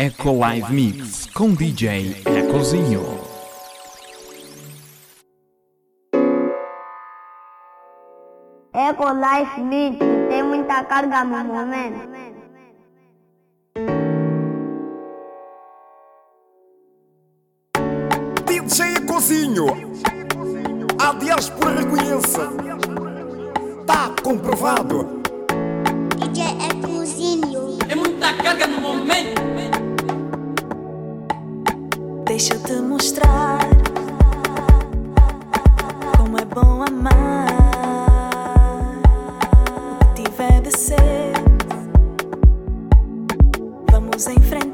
Eco Live Mix com DJ Ecozinho. Eco Life Mix tem muita carga no momento. DJ Ecozinho, a diáspora reconhece, tá comprovado. DJ Ecozinho. É muita carga no momento. Deixa eu te mostrar como é bom amar. O que tiver de ser, vamos enfrentar.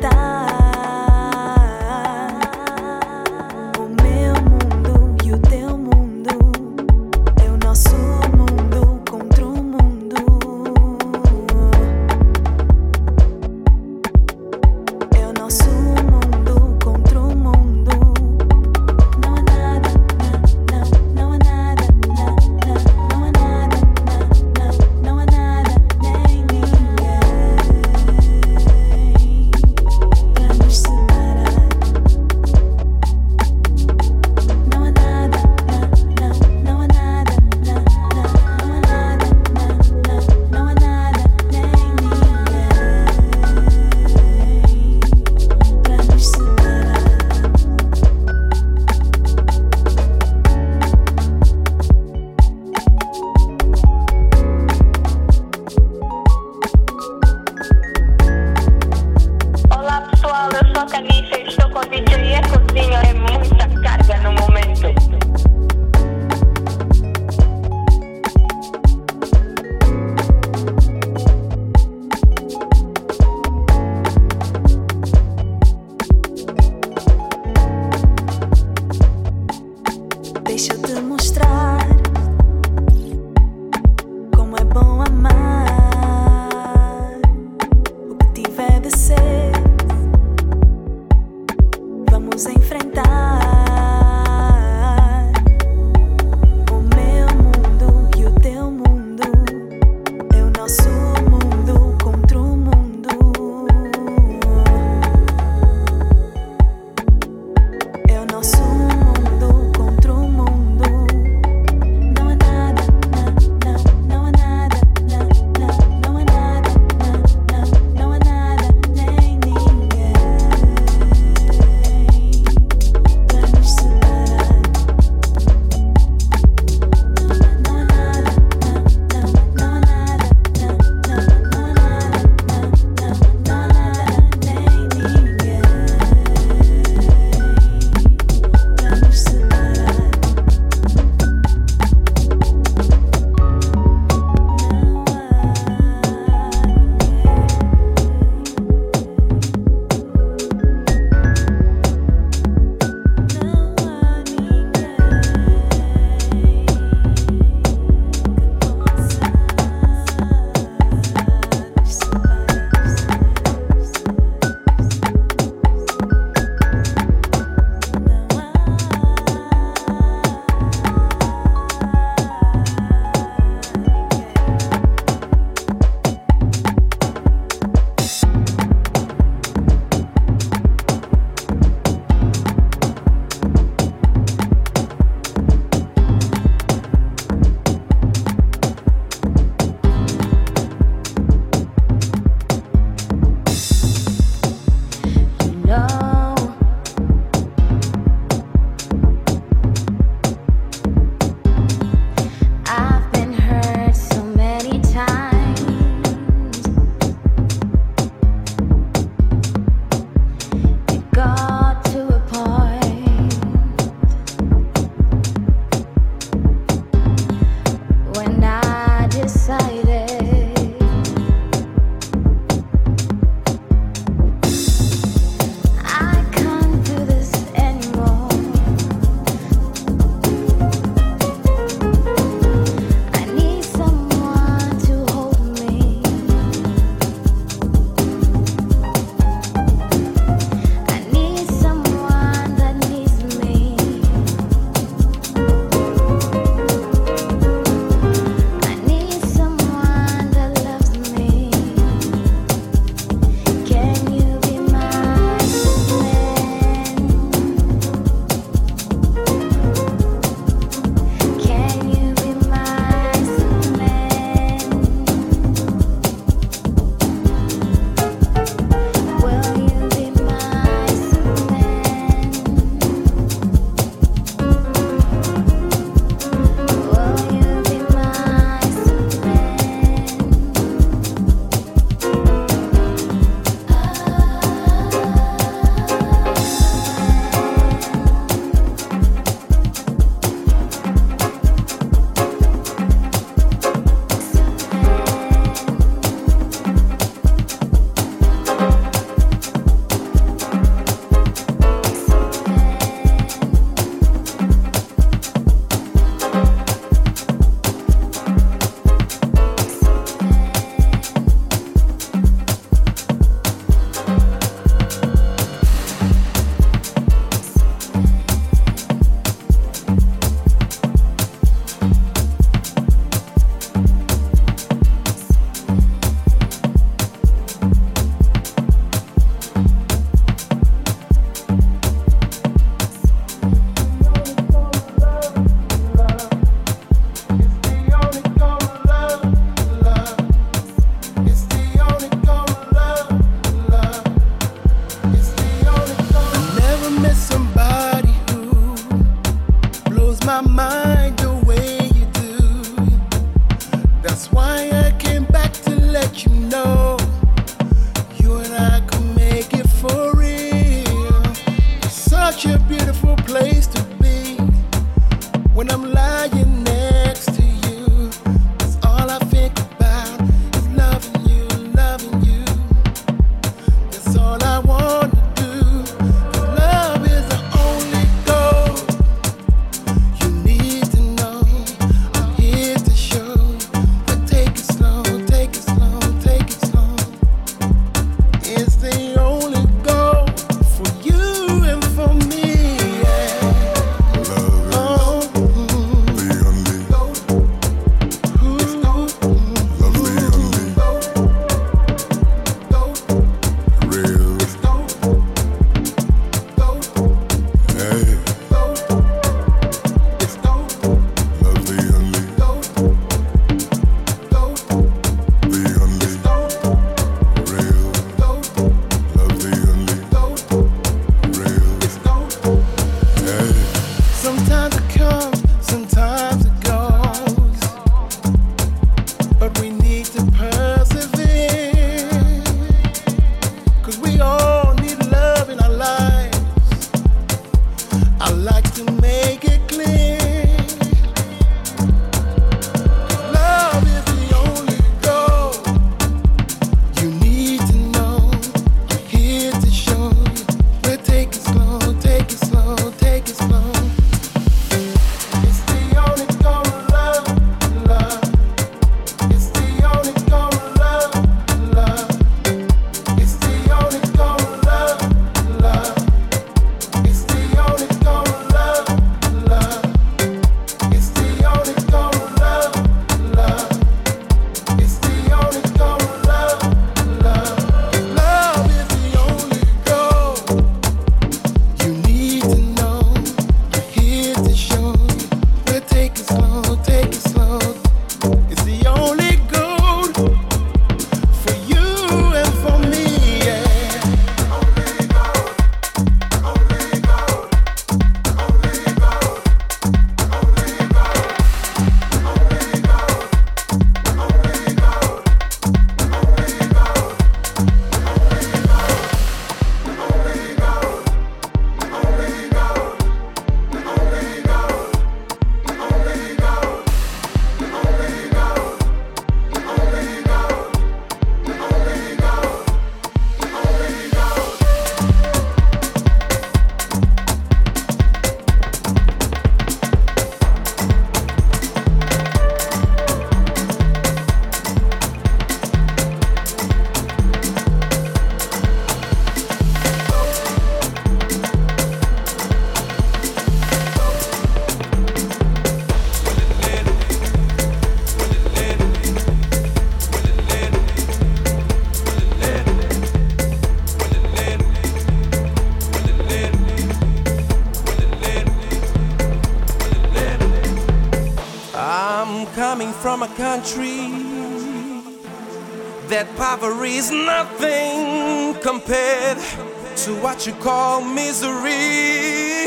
what you call misery,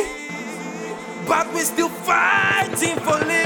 but we're still fighting for living.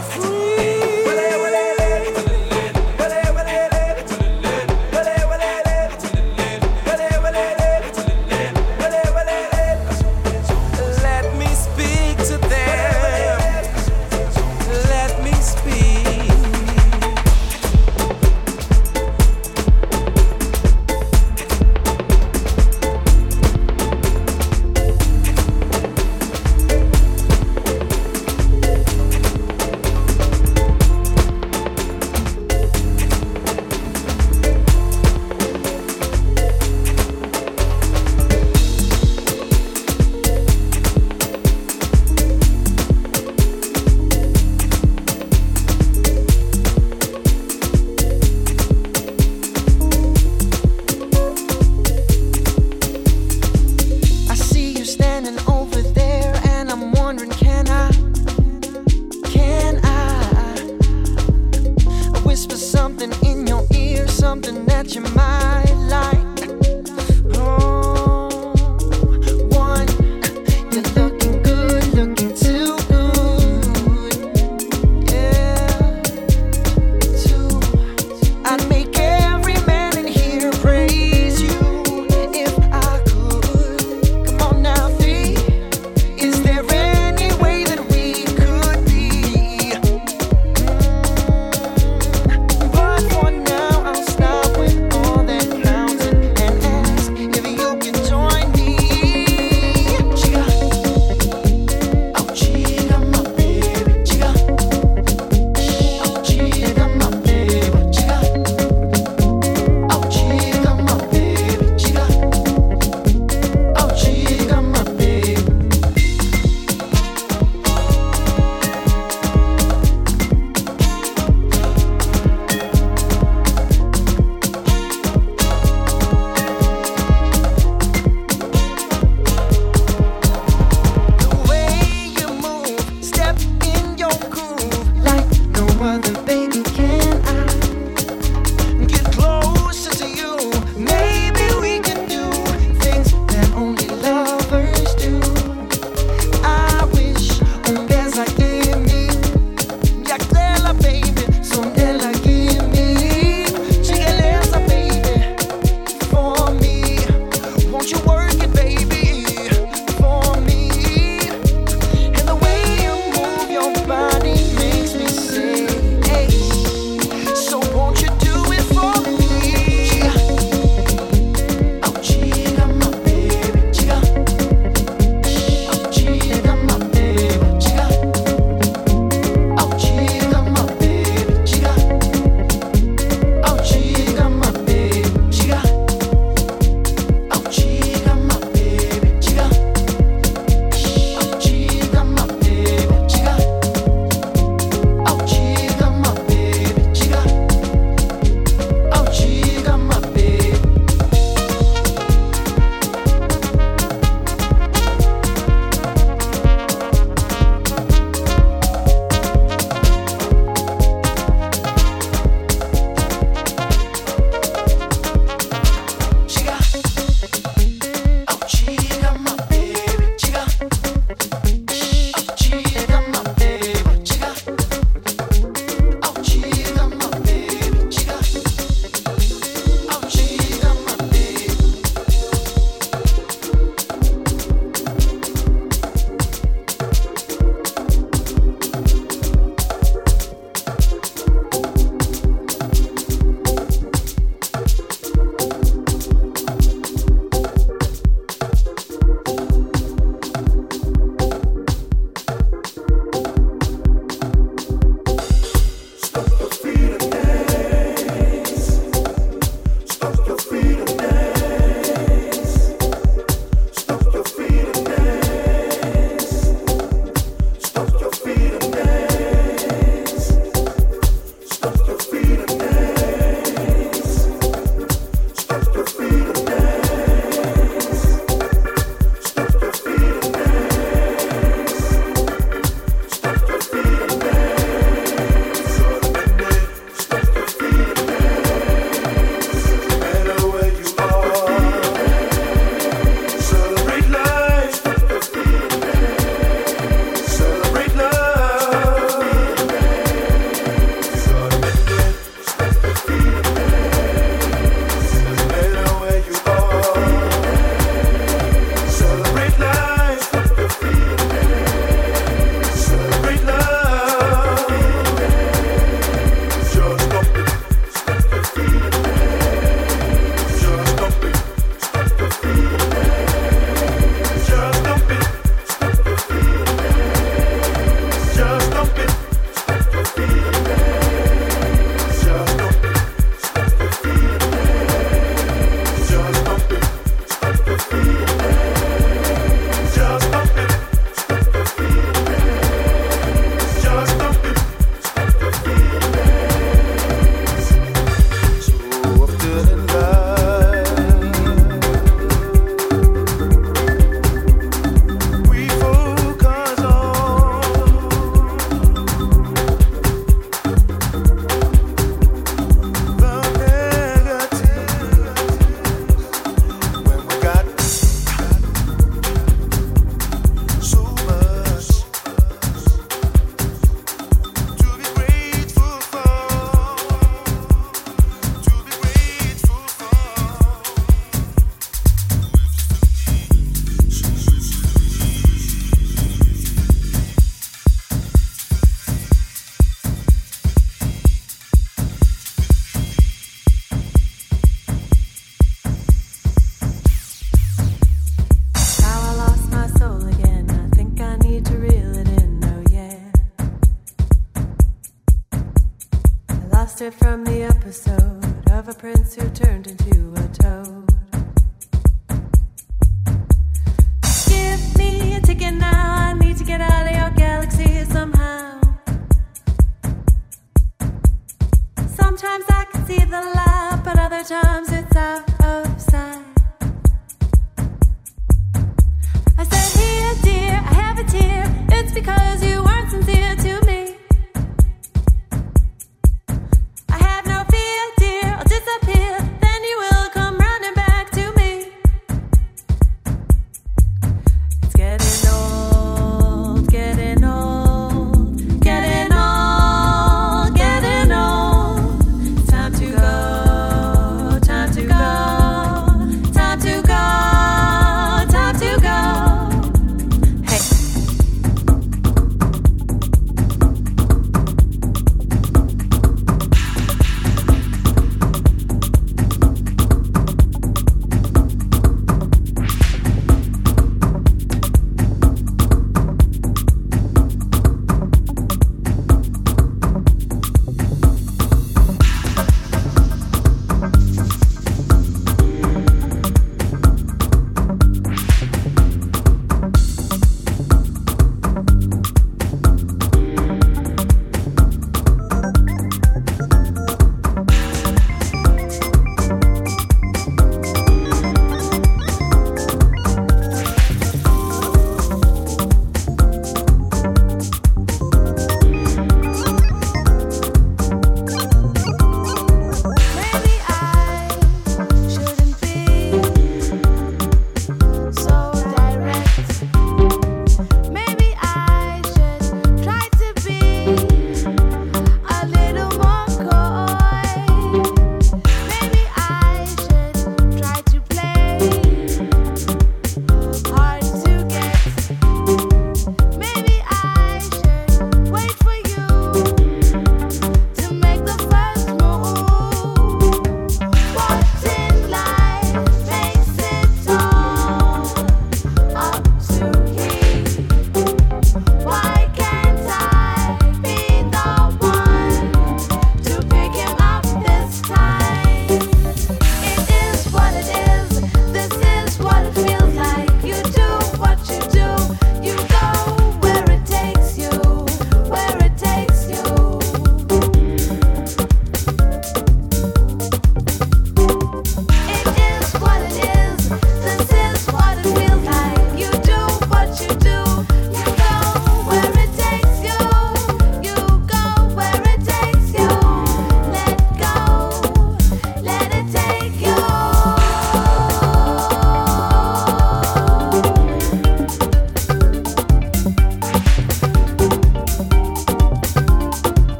free.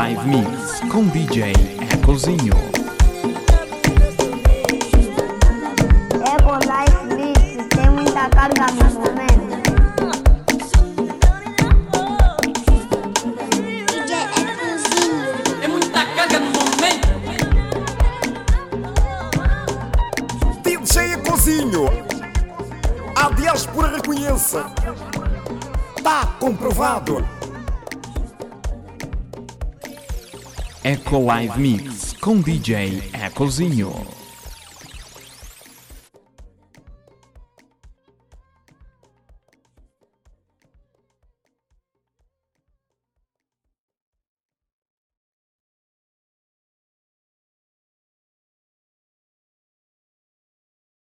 Live Mix com DJ Ecozinho. Eco Live Mix com DJ Ecozinho.